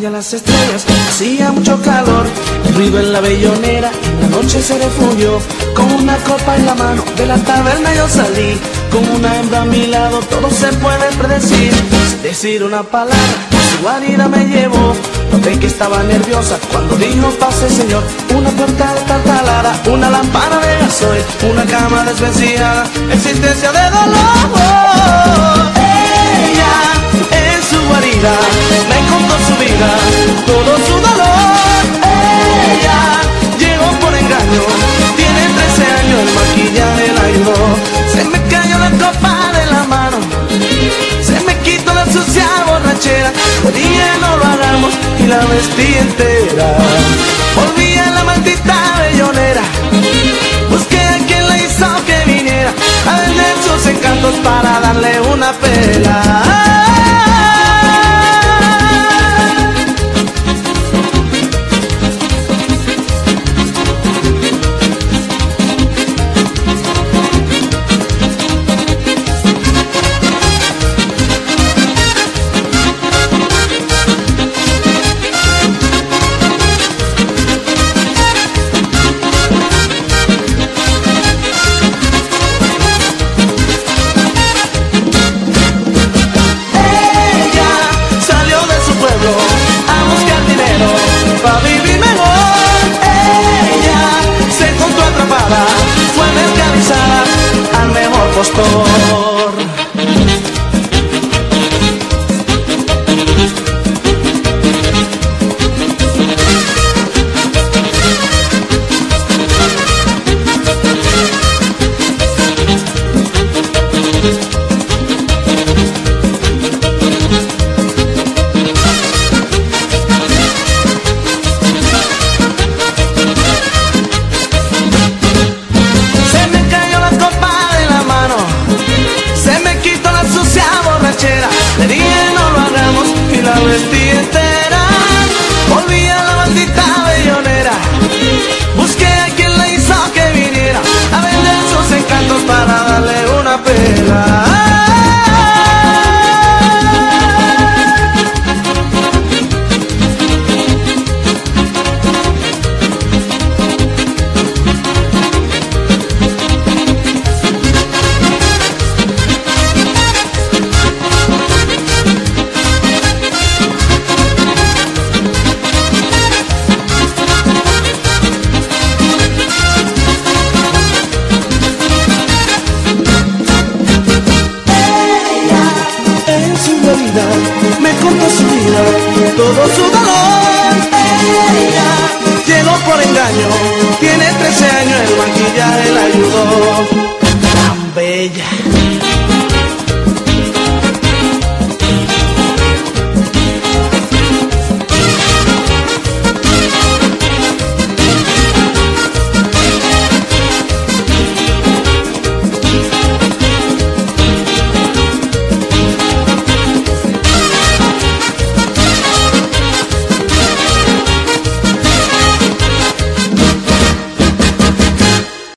ya las estrellas, hacía mucho calor. Ruido en la bellonera, la noche se refugió. Con una copa en la mano, de la taberna yo salí. Con una hembra a mi lado, todo se puede predecir. Sin decir una palabra, su guarida me llevó. Noté que estaba nerviosa cuando dijo pase señor. Una puerta de talada, una lámpara de gasoil, una cama desvenciada, existencia de dolor. Ella en su guarida todo su dolor. Ella llegó por engaño, tiene 13 años, el maquillaje la ayudó. Se me cayó la copa de la mano, se me quitó la sucia borrachera. Dije no lo hagamos y la vestí entera. Volví a la maldita bellonera, busqué a quien la hizo que viniera a vender sus encantos para darle una pela. Mejor todo su dolor. Ella llegó por engaño, tiene 13 años, el maquillaje la ayudó. Tan bella,